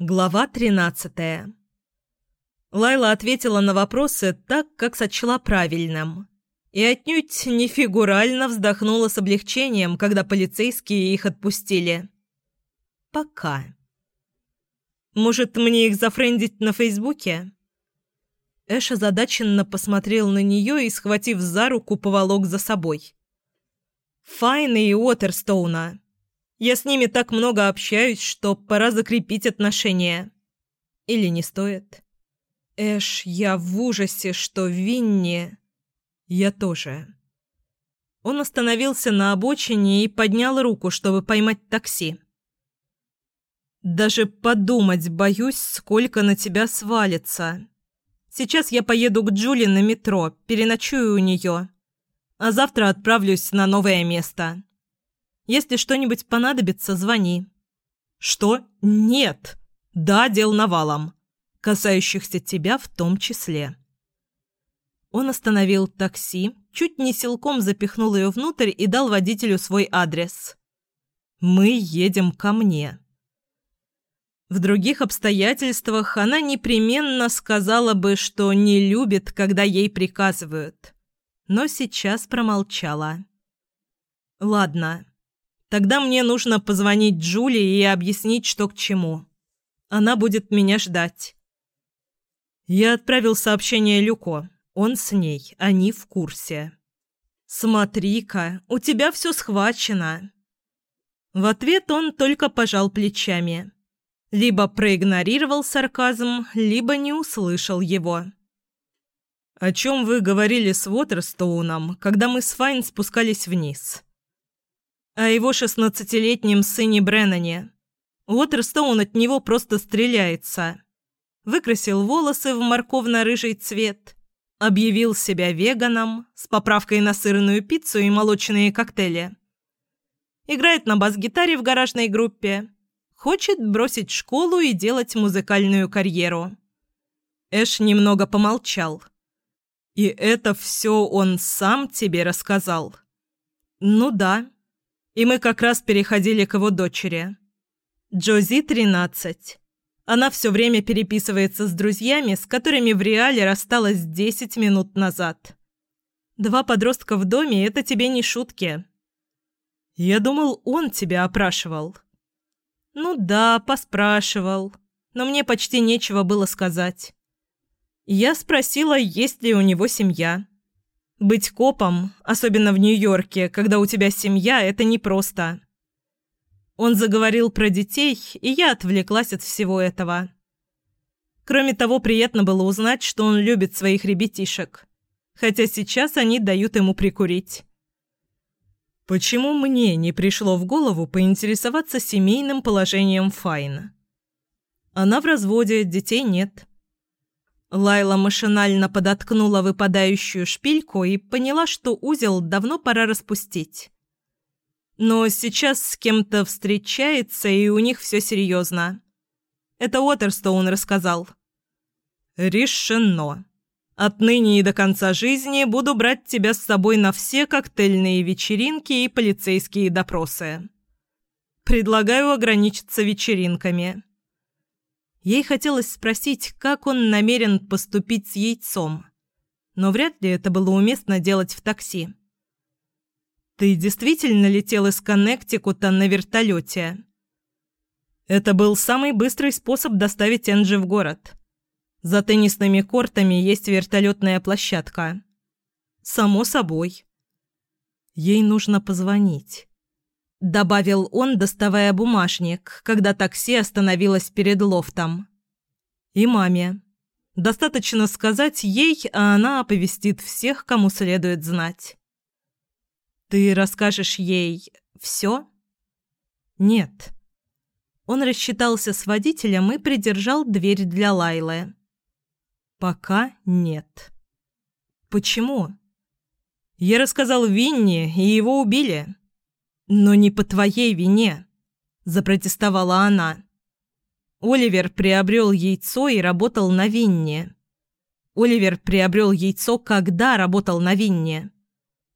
Глава 13 Лайла ответила на вопросы так, как сочла правильным, и отнюдь не фигурально вздохнула с облегчением, когда полицейские их отпустили. Пока. Может, мне их зафрендить на Фейсбуке? Эш озадаченно посмотрел на нее и, схватив за руку, поволок за собой. Файна и Уотерстоуна. Я с ними так много общаюсь, что пора закрепить отношения. Или не стоит? Эш, я в ужасе, что Винни... Я тоже. Он остановился на обочине и поднял руку, чтобы поймать такси. «Даже подумать боюсь, сколько на тебя свалится. Сейчас я поеду к Джули на метро, переночую у нее, а завтра отправлюсь на новое место». Если что-нибудь понадобится, звони». «Что? Нет. Да, дел навалом. Касающихся тебя в том числе». Он остановил такси, чуть не силком запихнул ее внутрь и дал водителю свой адрес. «Мы едем ко мне». В других обстоятельствах она непременно сказала бы, что не любит, когда ей приказывают. Но сейчас промолчала. «Ладно, Тогда мне нужно позвонить Джули и объяснить, что к чему. Она будет меня ждать. Я отправил сообщение Люко. Он с ней, они в курсе. «Смотри-ка, у тебя все схвачено». В ответ он только пожал плечами. Либо проигнорировал сарказм, либо не услышал его. «О чем вы говорили с Уотерстоуном, когда мы с Файн спускались вниз?» О его шестнадцатилетнем сыне Бреннане. Уотерстоун от него просто стреляется. Выкрасил волосы в морковно-рыжий цвет, объявил себя веганом с поправкой на сырную пиццу и молочные коктейли. Играет на бас-гитаре в гаражной группе. Хочет бросить школу и делать музыкальную карьеру. Эш немного помолчал. «И это все он сам тебе рассказал?» «Ну да», и мы как раз переходили к его дочери. Джози – 13. Она все время переписывается с друзьями, с которыми в реале рассталась 10 минут назад. Два подростка в доме – это тебе не шутки. Я думал, он тебя опрашивал. Ну да, поспрашивал, но мне почти нечего было сказать. Я спросила, есть ли у него семья. Быть копом, особенно в Нью-Йорке, когда у тебя семья, это непросто. Он заговорил про детей, и я отвлеклась от всего этого. Кроме того, приятно было узнать, что он любит своих ребятишек. Хотя сейчас они дают ему прикурить. Почему мне не пришло в голову поинтересоваться семейным положением Файна? Она в разводе, детей нет. Лайла машинально подоткнула выпадающую шпильку и поняла, что узел давно пора распустить. Но сейчас с кем-то встречается, и у них все серьезно. Это Уотерстоун рассказал. «Решено. Отныне и до конца жизни буду брать тебя с собой на все коктейльные вечеринки и полицейские допросы. Предлагаю ограничиться вечеринками». Ей хотелось спросить, как он намерен поступить с яйцом, но вряд ли это было уместно делать в такси. «Ты действительно летел из Коннектикута на вертолете?» Это был самый быстрый способ доставить Энджи в город. За теннисными кортами есть вертолетная площадка. Само собой. Ей нужно позвонить. Добавил он, доставая бумажник, когда такси остановилось перед лофтом. И маме. Достаточно сказать ей, а она оповестит всех, кому следует знать. «Ты расскажешь ей все?» «Нет». Он рассчитался с водителем и придержал дверь для Лайлы. «Пока нет». «Почему?» «Я рассказал Винни, и его убили». «Но не по твоей вине», – запротестовала она. Оливер приобрел яйцо и работал на Винне. Оливер приобрел яйцо, когда работал на Винне.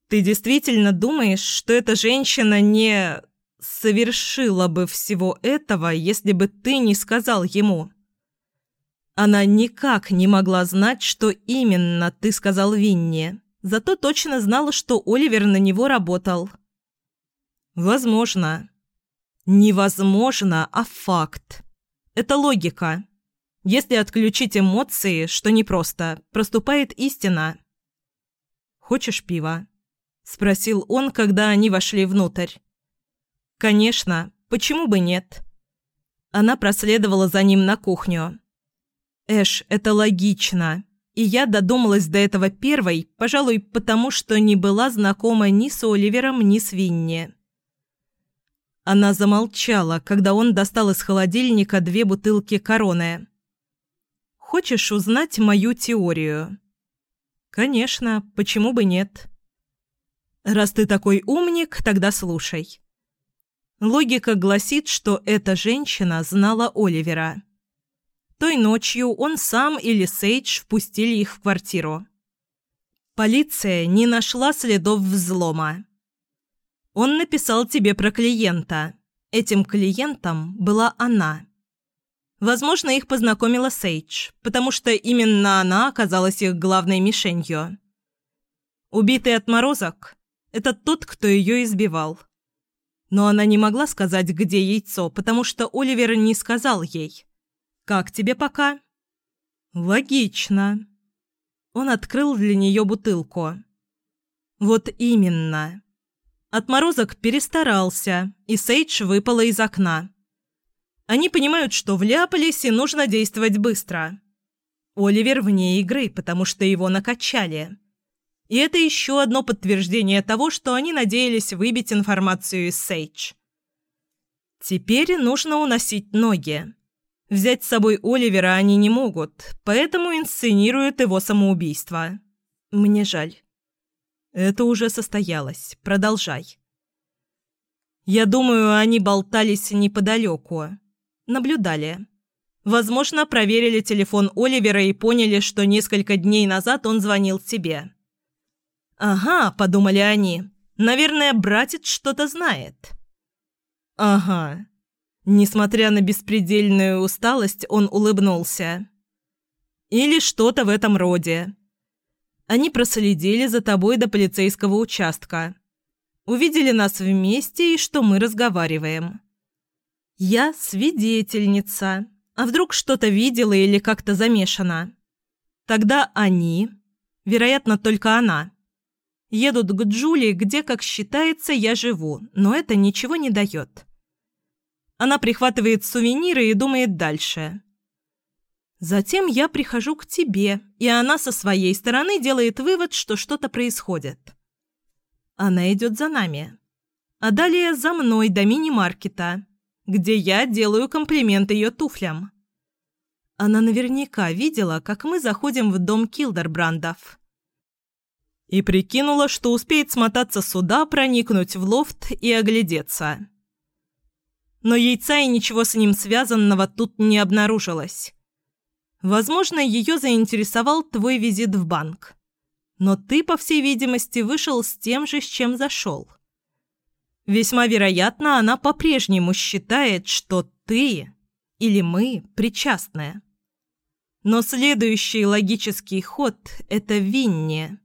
Ты действительно думаешь, что эта женщина не... совершила бы всего этого, если бы ты не сказал ему. Она никак не могла знать, что именно ты сказал Винни, зато точно знала, что Оливер на него работал. Возможно. Невозможно, а факт. Это логика. Если отключить эмоции, что непросто, проступает истина. «Хочешь пива?» – спросил он, когда они вошли внутрь. «Конечно. Почему бы нет?» Она проследовала за ним на кухню. «Эш, это логично. И я додумалась до этого первой, пожалуй, потому что не была знакома ни с Оливером, ни с Винни». Она замолчала, когда он достал из холодильника две бутылки короны. «Хочешь узнать мою теорию?» «Конечно, почему бы нет?» «Раз ты такой умник, тогда слушай». Логика гласит, что эта женщина знала Оливера. Той ночью он сам или Сейдж впустили их в квартиру. Полиция не нашла следов взлома. Он написал тебе про клиента. Этим клиентом была она. Возможно, их познакомила Сейдж, потому что именно она оказалась их главной мишенью. Убитый отморозок – это тот, кто ее избивал. Но она не могла сказать, где яйцо, потому что Оливер не сказал ей. «Как тебе пока?» «Логично». Он открыл для нее бутылку. «Вот именно». Отморозок перестарался, и Сейдж выпала из окна. Они понимают, что вляпались и нужно действовать быстро. Оливер вне игры, потому что его накачали. И это еще одно подтверждение того, что они надеялись выбить информацию из Сейдж. Теперь нужно уносить ноги. Взять с собой Оливера они не могут, поэтому инсценируют его самоубийство. Мне жаль. Это уже состоялось. Продолжай. Я думаю, они болтались неподалеку. Наблюдали. Возможно, проверили телефон Оливера и поняли, что несколько дней назад он звонил тебе. «Ага», — подумали они, — «наверное, братец что-то знает». «Ага». Несмотря на беспредельную усталость, он улыбнулся. «Или что-то в этом роде. Они проследили за тобой до полицейского участка. Увидели нас вместе и что мы разговариваем. Я свидетельница. А вдруг что-то видела или как-то замешана? Тогда они, вероятно, только она, едут к Джули, где, как считается, я живу, но это ничего не дает. Она прихватывает сувениры и думает дальше. Затем я прихожу к тебе, и она со своей стороны делает вывод, что что-то происходит. Она идет за нами. А далее за мной до мини-маркета где я делаю комплимент ее туфлям. Она наверняка видела, как мы заходим в дом Килдербрандов. И прикинула, что успеет смотаться сюда, проникнуть в лофт и оглядеться. Но яйца и ничего с ним связанного тут не обнаружилось. Возможно, ее заинтересовал твой визит в банк. Но ты, по всей видимости, вышел с тем же, с чем зашел. Весьма вероятно, она по-прежнему считает, что ты или мы причастны. Но следующий логический ход – это Винни.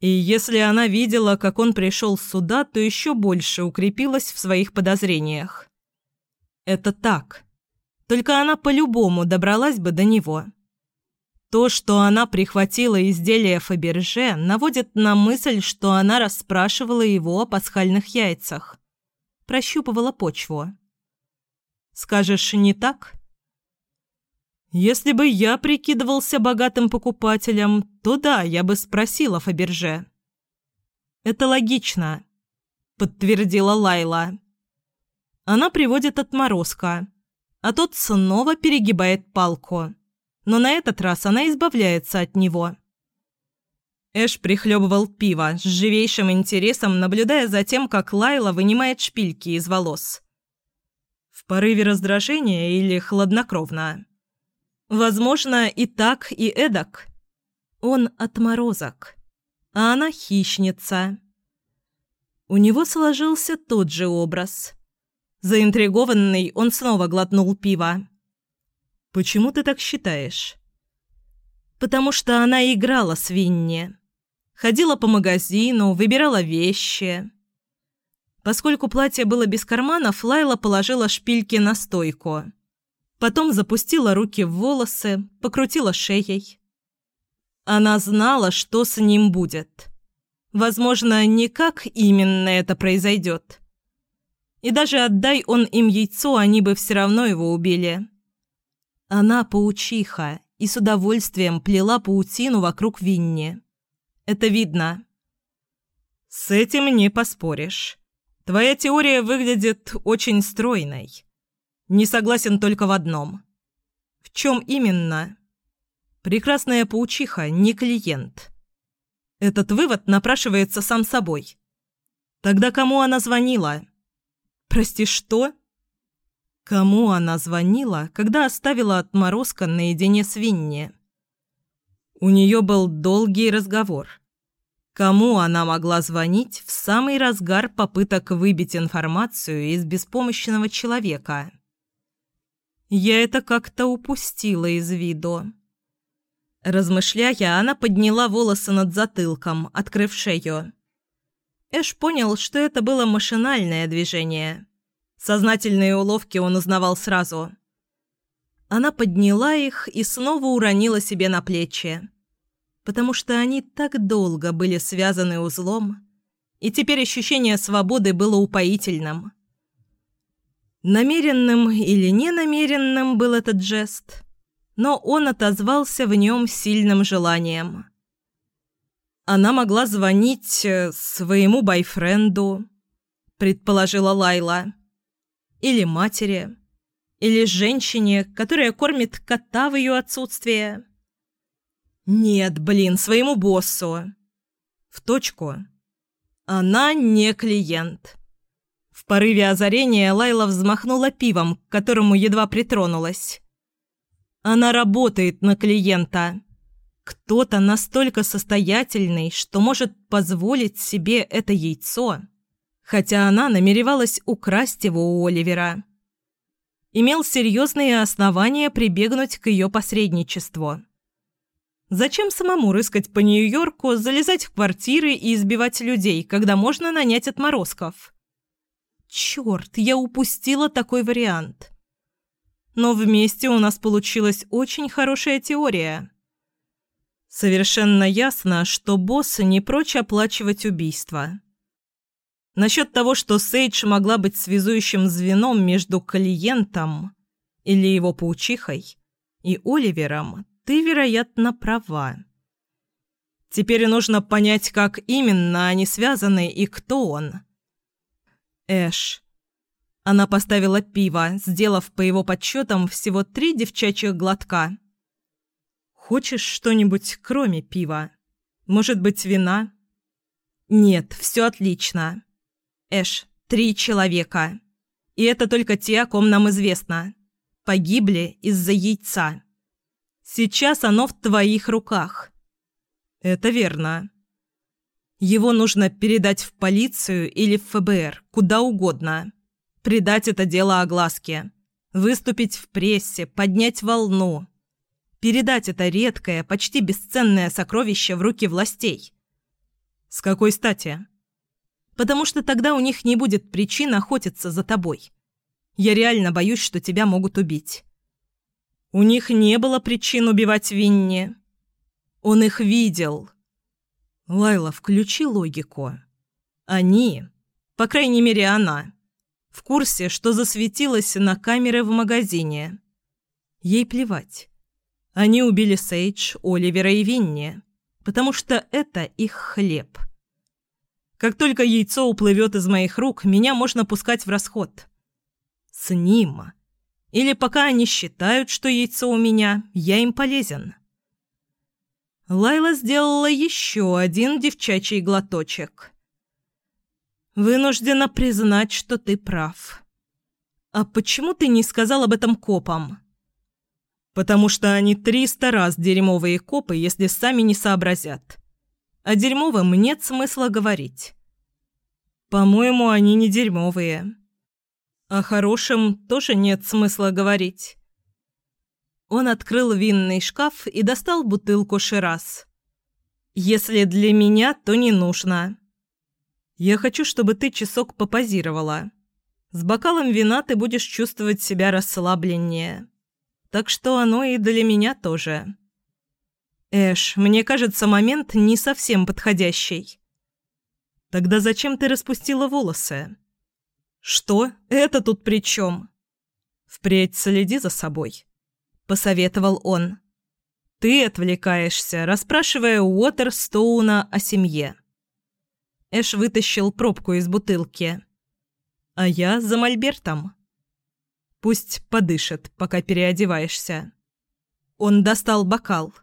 И если она видела, как он пришел сюда, то еще больше укрепилась в своих подозрениях. Это так. Только она по-любому добралась бы до него. То, что она прихватила изделие Фаберже, наводит на мысль, что она расспрашивала его о пасхальных яйцах. Прощупывала почву. «Скажешь, не так?» «Если бы я прикидывался богатым покупателем, то да, я бы спросила Фаберже». «Это логично», — подтвердила Лайла. Она приводит отморозка, а тот снова перегибает палку но на этот раз она избавляется от него. Эш прихлебывал пиво, с живейшим интересом наблюдая за тем, как Лайла вынимает шпильки из волос. В порыве раздражения или хладнокровно. Возможно, и так, и эдак. Он отморозок, а она хищница. У него сложился тот же образ. Заинтригованный, он снова глотнул пиво. «Почему ты так считаешь?» «Потому что она играла с Винни. Ходила по магазину, выбирала вещи». Поскольку платье было без карманов, Лайла положила шпильки на стойку. Потом запустила руки в волосы, покрутила шеей. Она знала, что с ним будет. Возможно, не как именно это произойдет. И даже отдай он им яйцо, они бы все равно его убили. Она паучиха и с удовольствием плела паутину вокруг Винни. Это видно. С этим не поспоришь. Твоя теория выглядит очень стройной. Не согласен только в одном. В чем именно? Прекрасная паучиха не клиент. Этот вывод напрашивается сам собой. Тогда кому она звонила? Прости, что? Кому она звонила, когда оставила отморозка наедине с Винни? У нее был долгий разговор. Кому она могла звонить в самый разгар попыток выбить информацию из беспомощного человека? Я это как-то упустила из виду. Размышляя, она подняла волосы над затылком, открыв шею. Эш понял, что это было машинальное движение. Сознательные уловки он узнавал сразу. Она подняла их и снова уронила себе на плечи потому что они так долго были связаны узлом, и теперь ощущение свободы было упоительным. Намеренным или ненамеренным был этот жест, но он отозвался в нем сильным желанием. Она могла звонить э, своему бойфренду, предположила Лайла, или матери, или женщине, которая кормит кота в ее отсутствие. «Нет, блин, своему боссу». «В точку». «Она не клиент». В порыве озарения Лайла взмахнула пивом, к которому едва притронулась. «Она работает на клиента. Кто-то настолько состоятельный, что может позволить себе это яйцо, хотя она намеревалась украсть его у Оливера. Имел серьезные основания прибегнуть к ее посредничеству». Зачем самому рыскать по Нью-Йорку, залезать в квартиры и избивать людей, когда можно нанять отморозков? Черт, я упустила такой вариант. Но вместе у нас получилась очень хорошая теория. Совершенно ясно, что босс не прочь оплачивать убийство. Насчет того, что Сейдж могла быть связующим звеном между клиентом или его паучихой и Оливером, ты, вероятно, права. Теперь нужно понять, как именно они связаны и кто он. Эш. Она поставила пиво, сделав по его подсчетам всего три девчачьих глотка. «Хочешь что-нибудь кроме пива? Может быть, вина?» «Нет, все отлично. Эш, три человека. И это только те, о ком нам известно. Погибли из-за яйца». Сейчас оно в твоих руках. Это верно. Его нужно передать в полицию или в ФБР, куда угодно. Придать это дело огласке. Выступить в прессе, поднять волну. Передать это редкое, почти бесценное сокровище в руки властей. С какой стати? Потому что тогда у них не будет причин охотиться за тобой. Я реально боюсь, что тебя могут убить. У них не было причин убивать Винни. Он их видел. Лайла, включи логику. Они, по крайней мере она, в курсе, что засветилась на камеры в магазине. Ей плевать. Они убили Сейдж, Оливера и Винни, потому что это их хлеб. Как только яйцо уплывет из моих рук, меня можно пускать в расход. С ним или пока они считают, что яйцо у меня, я им полезен. Лайла сделала еще один девчачий глоточек. «Вынуждена признать, что ты прав. А почему ты не сказал об этом копам?» «Потому что они триста раз дерьмовые копы, если сами не сообразят. А дерьмовым нет смысла говорить». По-моему, они не дерьмовые. О хорошем тоже нет смысла говорить. Он открыл винный шкаф и достал бутылку Шираз. «Если для меня, то не нужно. Я хочу, чтобы ты часок попозировала. С бокалом вина ты будешь чувствовать себя расслабленнее. Так что оно и для меня тоже». «Эш, мне кажется, момент не совсем подходящий». «Тогда зачем ты распустила волосы?» «Что? Это тут при чем?» «Впредь следи за собой», — посоветовал он. «Ты отвлекаешься, расспрашивая Уотерстоуна о семье». Эш вытащил пробку из бутылки. «А я за мольбертом». «Пусть подышит, пока переодеваешься». Он достал бокал.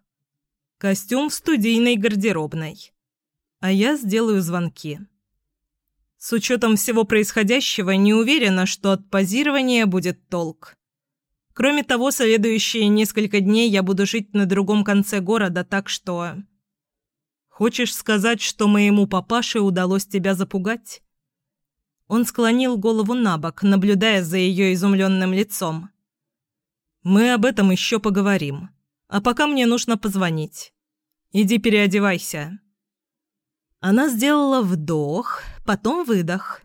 «Костюм в студийной гардеробной. А я сделаю звонки». С учетом всего происходящего, не уверена, что от позирования будет толк. Кроме того, следующие несколько дней я буду жить на другом конце города, так что... Хочешь сказать, что моему папаше удалось тебя запугать? Он склонил голову на бок, наблюдая за ее изумленным лицом. Мы об этом еще поговорим. А пока мне нужно позвонить. Иди переодевайся. Она сделала вдох, потом выдох.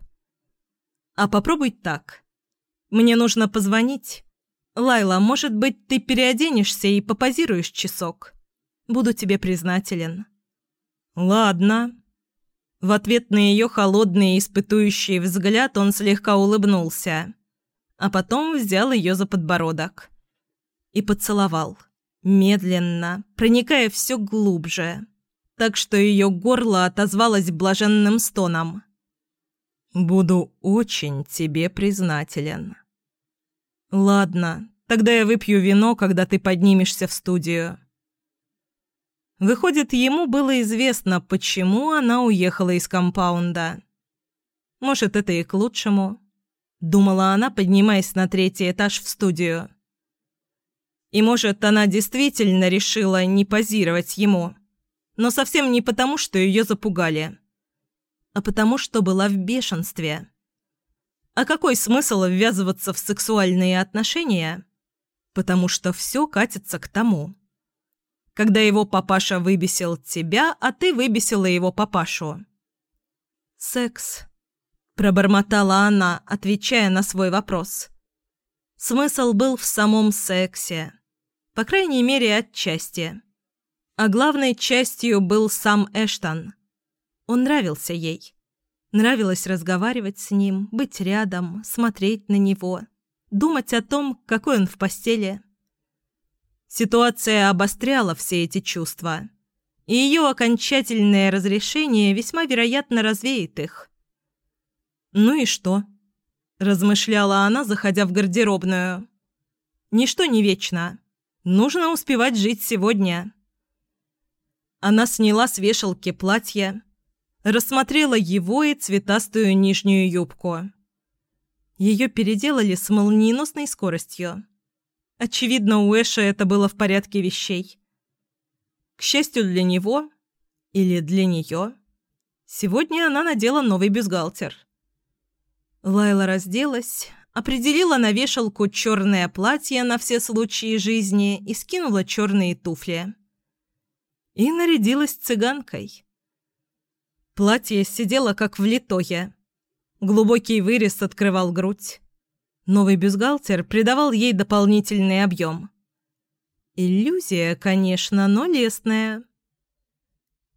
«А попробуй так. Мне нужно позвонить. Лайла, может быть, ты переоденешься и попозируешь часок? Буду тебе признателен». «Ладно». В ответ на ее холодный испытующий взгляд он слегка улыбнулся, а потом взял ее за подбородок и поцеловал, медленно, проникая все глубже так что ее горло отозвалось блаженным стоном. «Буду очень тебе признателен». «Ладно, тогда я выпью вино, когда ты поднимешься в студию». Выходит, ему было известно, почему она уехала из компаунда. Может, это и к лучшему, думала она, поднимаясь на третий этаж в студию. И может, она действительно решила не позировать ему но совсем не потому, что ее запугали, а потому, что была в бешенстве. А какой смысл ввязываться в сексуальные отношения? Потому что все катится к тому. Когда его папаша выбесил тебя, а ты выбесила его папашу. «Секс», – пробормотала она, отвечая на свой вопрос. Смысл был в самом сексе. По крайней мере, отчасти. А главной частью был сам Эштон. Он нравился ей. Нравилось разговаривать с ним, быть рядом, смотреть на него, думать о том, какой он в постели. Ситуация обостряла все эти чувства, и ее окончательное разрешение весьма вероятно развеет их. «Ну и что?» – размышляла она, заходя в гардеробную. «Ничто не вечно. Нужно успевать жить сегодня». Она сняла с вешалки платье, рассмотрела его и цветастую нижнюю юбку. Ее переделали с молниеносной скоростью. Очевидно, у Эша это было в порядке вещей. К счастью для него, или для нее, сегодня она надела новый бюстгальтер. Лайла разделась, определила на вешалку черное платье на все случаи жизни и скинула черные туфли и нарядилась цыганкой. Платье сидело как влитое. Глубокий вырез открывал грудь. Новый бюстгальтер придавал ей дополнительный объем. Иллюзия, конечно, но лестная.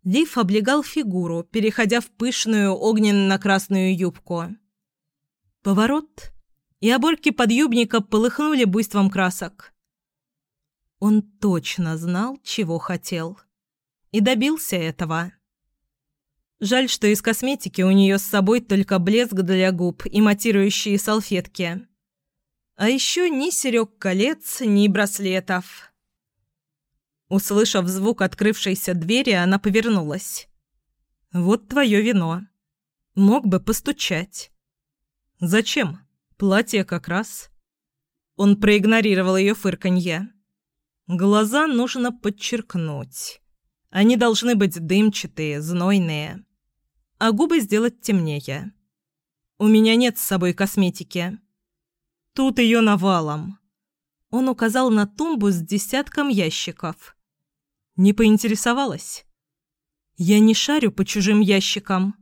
Лиф облегал фигуру, переходя в пышную огненно-красную юбку. Поворот, и оборки подъюбника полыхнули буйством красок. Он точно знал, чего хотел. И добился этого. Жаль, что из косметики у нее с собой только блеск для губ и матирующие салфетки. А еще ни серег колец, ни браслетов. Услышав звук открывшейся двери, она повернулась. «Вот твое вино. Мог бы постучать». «Зачем? Платье как раз». Он проигнорировал ее фырканье. «Глаза нужно подчеркнуть». Они должны быть дымчатые, знойные. А губы сделать темнее. У меня нет с собой косметики. Тут ее навалом. Он указал на тумбу с десятком ящиков. Не поинтересовалась. Я не шарю по чужим ящикам.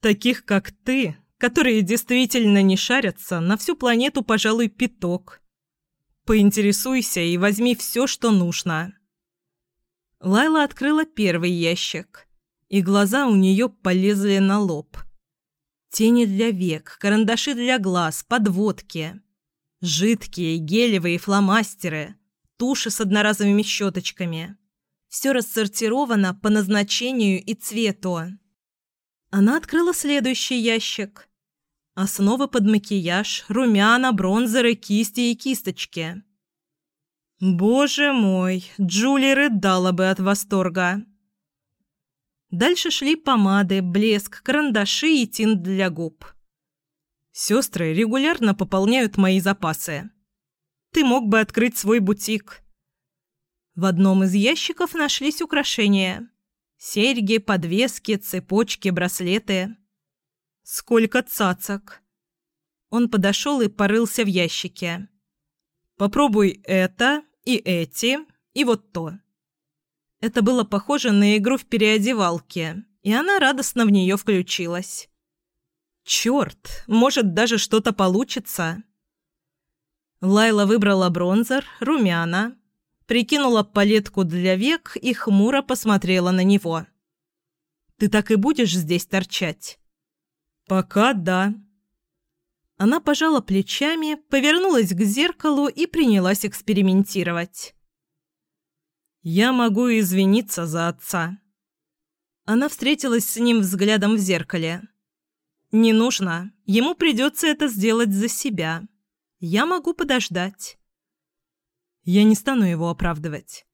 Таких, как ты, которые действительно не шарятся, на всю планету, пожалуй, пяток. Поинтересуйся и возьми все, что нужно. Лайла открыла первый ящик, и глаза у нее полезли на лоб. Тени для век, карандаши для глаз, подводки. Жидкие, гелевые фломастеры, туши с одноразовыми щеточками. Все рассортировано по назначению и цвету. Она открыла следующий ящик. Основы под макияж, румяна, бронзеры, кисти и кисточки. Боже мой, Джули рыдала бы от восторга. Дальше шли помады, блеск, карандаши и тинт для губ. Сестры регулярно пополняют мои запасы. Ты мог бы открыть свой бутик. В одном из ящиков нашлись украшения. Серьги, подвески, цепочки, браслеты. Сколько цацок. Он подошел и порылся в ящике. «Попробуй это и эти, и вот то». Это было похоже на игру в переодевалке, и она радостно в нее включилась. «Черт, может, даже что-то получится». Лайла выбрала бронзер, румяна, прикинула палетку для век и хмуро посмотрела на него. «Ты так и будешь здесь торчать?» «Пока да». Она пожала плечами, повернулась к зеркалу и принялась экспериментировать. «Я могу извиниться за отца». Она встретилась с ним взглядом в зеркале. «Не нужно. Ему придется это сделать за себя. Я могу подождать». Я не стану его оправдывать.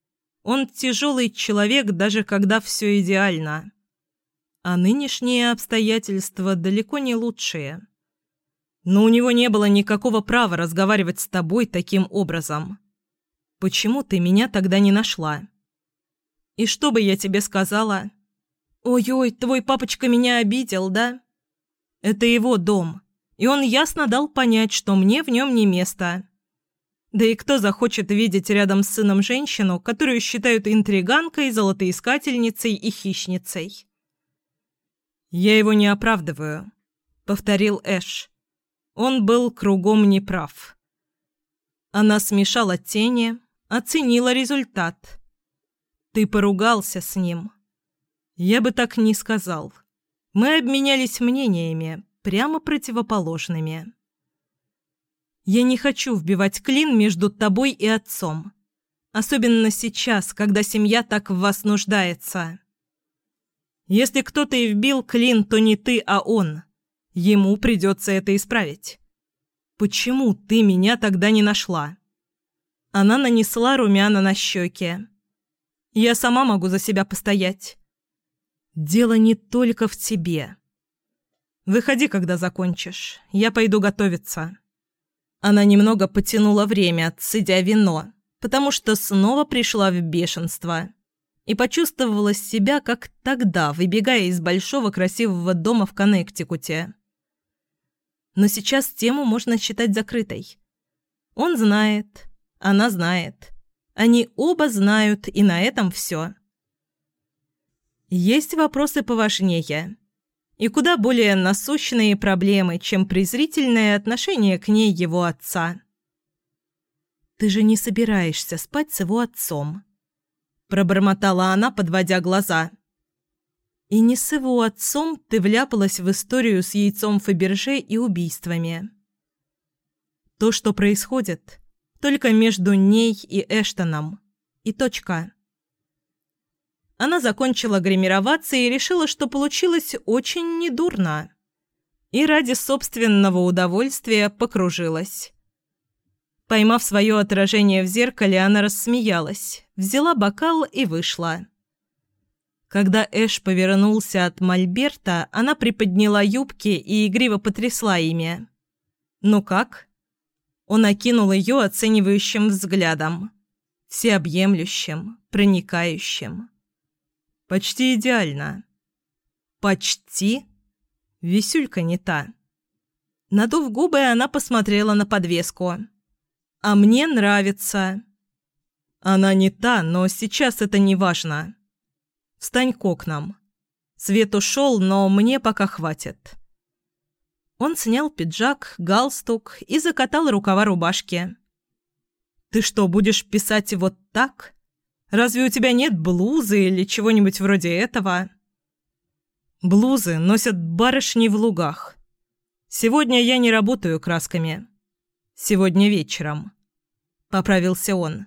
Он тяжелый человек, даже когда все идеально. А нынешние обстоятельства далеко не лучшие. Но у него не было никакого права разговаривать с тобой таким образом. Почему ты меня тогда не нашла? И что бы я тебе сказала? Ой-ой, твой папочка меня обидел, да? Это его дом, и он ясно дал понять, что мне в нем не место. Да и кто захочет видеть рядом с сыном женщину, которую считают интриганкой, золотоискательницей и хищницей? «Я его не оправдываю», — повторил Эш. Он был кругом неправ. Она смешала тени, оценила результат. «Ты поругался с ним». «Я бы так не сказал. Мы обменялись мнениями, прямо противоположными». Я не хочу вбивать клин между тобой и отцом. Особенно сейчас, когда семья так в вас нуждается. Если кто-то и вбил клин, то не ты, а он. Ему придется это исправить. Почему ты меня тогда не нашла? Она нанесла румяна на щеки. Я сама могу за себя постоять. Дело не только в тебе. Выходи, когда закончишь. Я пойду готовиться. Она немного потянула время, цедя вино, потому что снова пришла в бешенство и почувствовала себя, как тогда, выбегая из большого красивого дома в Коннектикуте. Но сейчас тему можно считать закрытой. Он знает, она знает. Они оба знают, и на этом все. Есть вопросы поважнее и куда более насущные проблемы, чем презрительное отношение к ней его отца. «Ты же не собираешься спать с его отцом», – пробормотала она, подводя глаза. «И не с его отцом ты вляпалась в историю с яйцом Фаберже и убийствами. То, что происходит, только между ней и Эштоном. И точка». Она закончила гримироваться и решила, что получилось очень недурно. И ради собственного удовольствия покружилась. Поймав свое отражение в зеркале, она рассмеялась, взяла бокал и вышла. Когда Эш повернулся от Мольберта, она приподняла юбки и игриво потрясла ими. «Ну как?» Он окинул ее оценивающим взглядом. Всеобъемлющим, проникающим. Почти идеально. Почти? Висюлька не та. Надув губы, она посмотрела на подвеску. «А мне нравится». «Она не та, но сейчас это не важно. Встань к окнам. Свет ушел, но мне пока хватит». Он снял пиджак, галстук и закатал рукава рубашки. «Ты что, будешь писать вот так? Разве у тебя нет блузы или чего-нибудь вроде этого?» «Блузы носят барышни в лугах. Сегодня я не работаю красками. Сегодня вечером. Поправился он.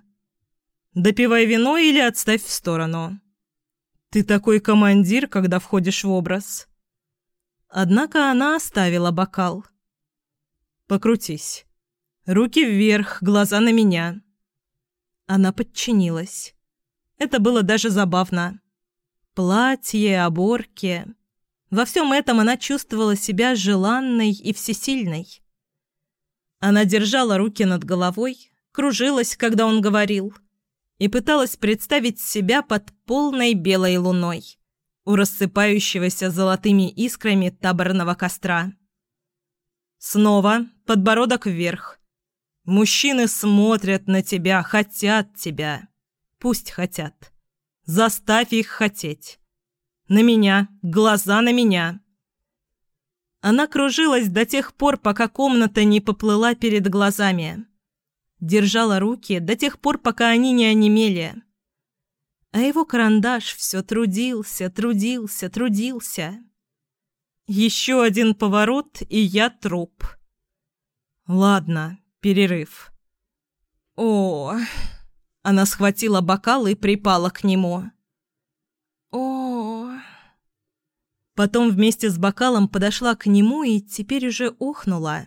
Допивай вино или отставь в сторону. Ты такой командир, когда входишь в образ. Однако она оставила бокал. Покрутись. Руки вверх, глаза на меня. Она подчинилась. Это было даже забавно. Платье, оборки. Во всем этом она чувствовала себя желанной и всесильной. Она держала руки над головой, кружилась, когда он говорил, и пыталась представить себя под полной белой луной у рассыпающегося золотыми искрами таборного костра. Снова подбородок вверх. Мужчины смотрят на тебя, хотят тебя. Пусть хотят. Заставь их хотеть. На меня, глаза на меня. Она кружилась до тех пор, пока комната не поплыла перед глазами. Держала руки до тех пор, пока они не онемели. А его карандаш все трудился, трудился, трудился. Еще один поворот, и я труп. Ладно, перерыв. О, она схватила бокал и припала к нему. О. Потом вместе с бокалом подошла к нему и теперь уже охнула.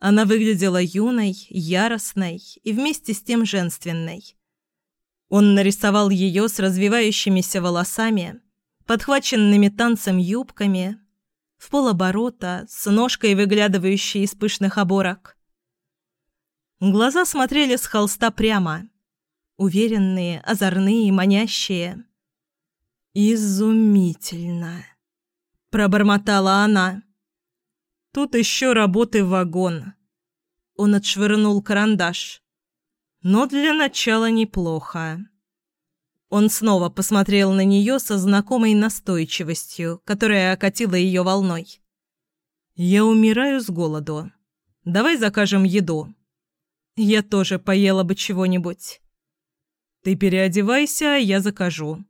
Она выглядела юной, яростной и вместе с тем женственной. Он нарисовал ее с развивающимися волосами, подхваченными танцем юбками, в полоборота, с ножкой, выглядывающей из пышных оборок. Глаза смотрели с холста прямо, уверенные, озорные, манящие. «Изумительно!» – пробормотала она. «Тут еще работы вагон». Он отшвырнул карандаш. «Но для начала неплохо». Он снова посмотрел на нее со знакомой настойчивостью, которая окатила ее волной. «Я умираю с голоду. Давай закажем еду. Я тоже поела бы чего-нибудь. Ты переодевайся, а я закажу.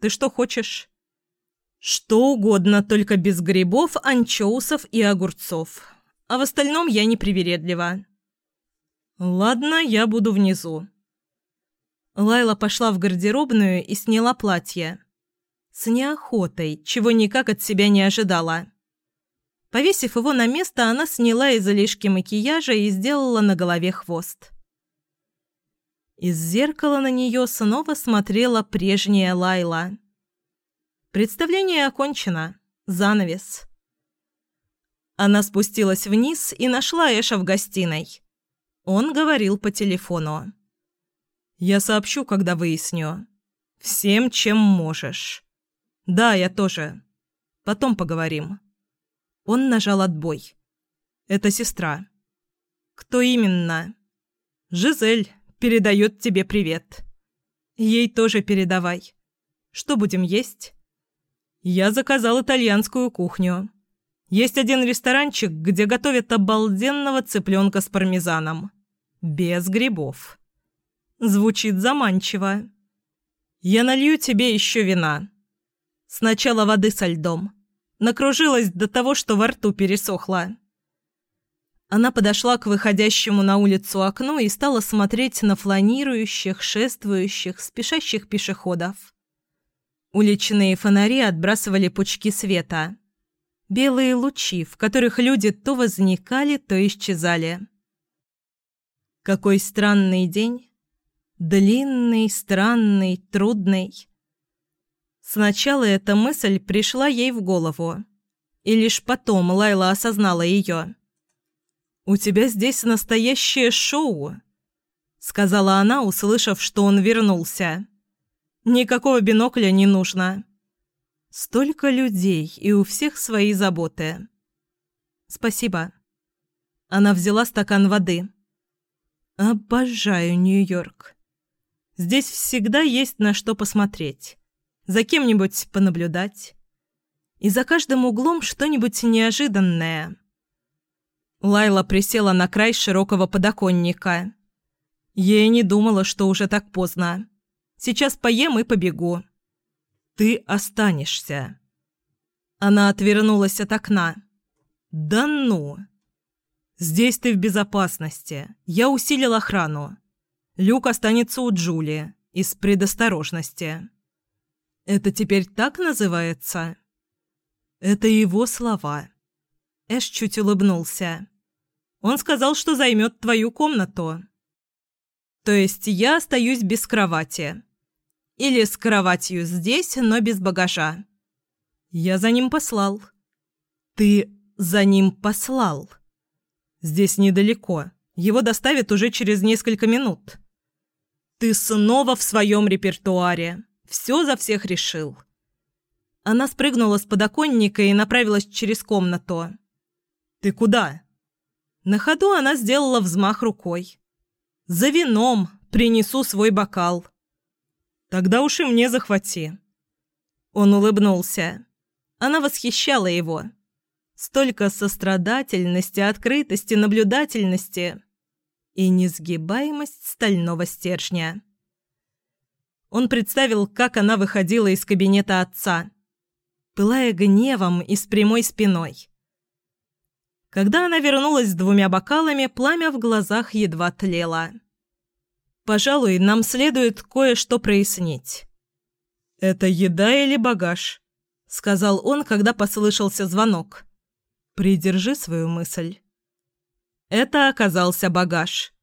Ты что хочешь?» «Что угодно, только без грибов, анчоусов и огурцов. А в остальном я не привередлива». «Ладно, я буду внизу». Лайла пошла в гардеробную и сняла платье. С неохотой, чего никак от себя не ожидала. Повесив его на место, она сняла излишки макияжа и сделала на голове хвост. Из зеркала на нее снова смотрела прежняя Лайла. Представление окончено. Занавес. Она спустилась вниз и нашла Эша в гостиной. Он говорил по телефону. «Я сообщу, когда выясню. Всем, чем можешь. Да, я тоже. Потом поговорим». Он нажал отбой. «Это сестра». «Кто именно?» «Жизель передает тебе привет. Ей тоже передавай. Что будем есть? Я заказал итальянскую кухню. Есть один ресторанчик, где готовят обалденного цыпленка с пармезаном. Без грибов. Звучит заманчиво. Я налью тебе еще вина. Сначала воды со льдом. Накружилась до того, что во рту пересохло. Она подошла к выходящему на улицу окну и стала смотреть на фланирующих, шествующих, спешащих пешеходов. Уличные фонари отбрасывали пучки света. Белые лучи, в которых люди то возникали, то исчезали. Какой странный день. Длинный, странный, трудный. Сначала эта мысль пришла ей в голову. И лишь потом Лайла осознала ее. «У тебя здесь настоящее шоу», — сказала она, услышав, что он вернулся. «Никакого бинокля не нужно. Столько людей, и у всех свои заботы. «Спасибо». Она взяла стакан воды. «Обожаю Нью-Йорк. Здесь всегда есть на что посмотреть, за кем-нибудь понаблюдать. И за каждым углом что-нибудь неожиданное». Лайла присела на край широкого подоконника. И не думала, что уже так поздно. Сейчас поем и побегу. Ты останешься. Она отвернулась от окна. Да ну. Здесь ты в безопасности. Я усилил охрану. Люк останется у Джули из предосторожности. Это теперь так называется? Это его слова. Эш чуть улыбнулся. Он сказал, что займет твою комнату. То есть я остаюсь без кровати. Или с кроватью здесь, но без багажа. Я за ним послал. Ты за ним послал. Здесь недалеко. Его доставят уже через несколько минут. Ты снова в своем репертуаре. Все за всех решил. Она спрыгнула с подоконника и направилась через комнату. «Ты куда?» На ходу она сделала взмах рукой. «За вином принесу свой бокал». Тогда уж и мне захвати». Он улыбнулся. Она восхищала его. Столько сострадательности, открытости, наблюдательности и несгибаемость стального стержня. Он представил, как она выходила из кабинета отца, пылая гневом и с прямой спиной. Когда она вернулась с двумя бокалами, пламя в глазах едва тлело. Пожалуй, нам следует кое-что прояснить. «Это еда или багаж?» — сказал он, когда послышался звонок. «Придержи свою мысль». Это оказался багаж.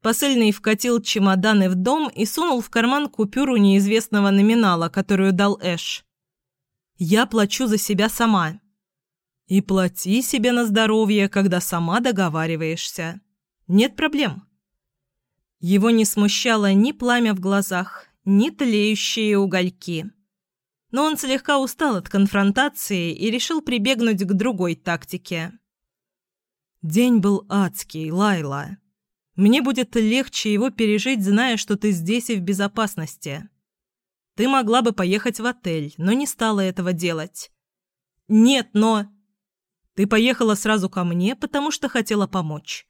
Посыльный вкатил чемоданы в дом и сунул в карман купюру неизвестного номинала, которую дал Эш. «Я плачу за себя сама». «И плати себе на здоровье, когда сама договариваешься. Нет проблем». Его не смущало ни пламя в глазах, ни тлеющие угольки. Но он слегка устал от конфронтации и решил прибегнуть к другой тактике. «День был адский, Лайла. Мне будет легче его пережить, зная, что ты здесь и в безопасности. Ты могла бы поехать в отель, но не стала этого делать. Нет, но... Ты поехала сразу ко мне, потому что хотела помочь.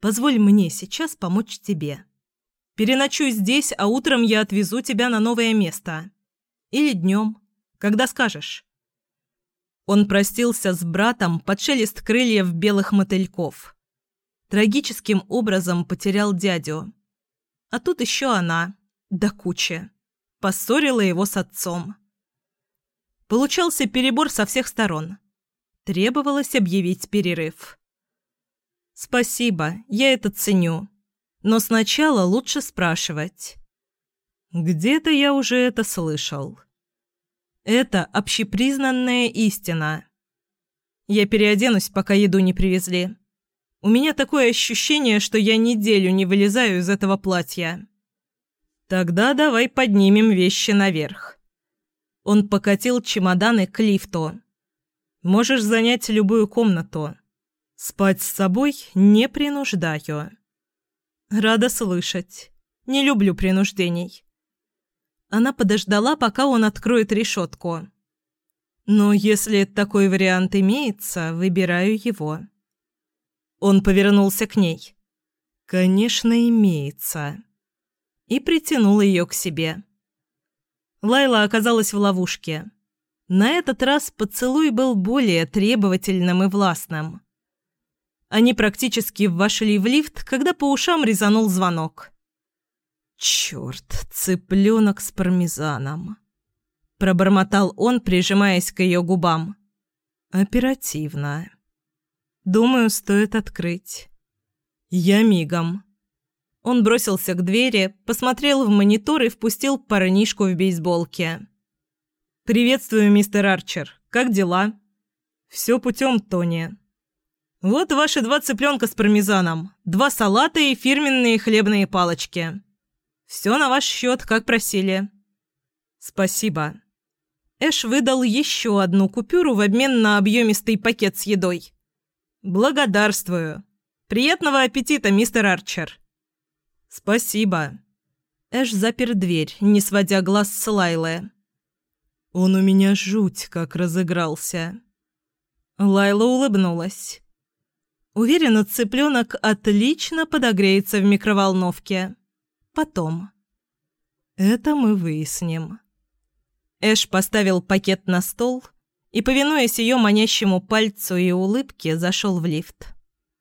Позволь мне сейчас помочь тебе. Переночуй здесь, а утром я отвезу тебя на новое место. Или днем, когда скажешь». Он простился с братом под шелест крыльев белых мотыльков. Трагическим образом потерял дядю. А тут еще она, да куча, поссорила его с отцом. Получался перебор со всех сторон. Требовалось объявить перерыв. «Спасибо, я это ценю. Но сначала лучше спрашивать». «Где-то я уже это слышал». «Это общепризнанная истина. Я переоденусь, пока еду не привезли. У меня такое ощущение, что я неделю не вылезаю из этого платья». «Тогда давай поднимем вещи наверх». Он покатил чемоданы к лифту. «Можешь занять любую комнату. Спать с собой не принуждаю. Рада слышать. Не люблю принуждений. Она подождала, пока он откроет решетку. Но если такой вариант имеется, выбираю его. Он повернулся к ней. «Конечно, имеется». И притянул ее к себе. Лайла оказалась в ловушке. На этот раз поцелуй был более требовательным и властным. Они практически вошли в лифт, когда по ушам резанул звонок. «Черт, цыпленок с пармезаном!» Пробормотал он, прижимаясь к ее губам. «Оперативно. Думаю, стоит открыть». «Я мигом». Он бросился к двери, посмотрел в монитор и впустил парнишку в бейсболке. «Приветствую, мистер Арчер. Как дела?» «Все путем, Тони. Вот ваши два цыпленка с пармезаном, два салата и фирменные хлебные палочки. Все на ваш счет, как просили. Спасибо. Эш выдал еще одну купюру в обмен на объемистый пакет с едой. «Благодарствую. Приятного аппетита, мистер Арчер». «Спасибо». Эш запер дверь, не сводя глаз с Лайлы. «Он у меня жуть как разыгрался». Лайла улыбнулась. Уверена, цыпленок отлично подогреется в микроволновке. Потом. Это мы выясним. Эш поставил пакет на стол и, повинуясь ее манящему пальцу и улыбке, зашел в лифт.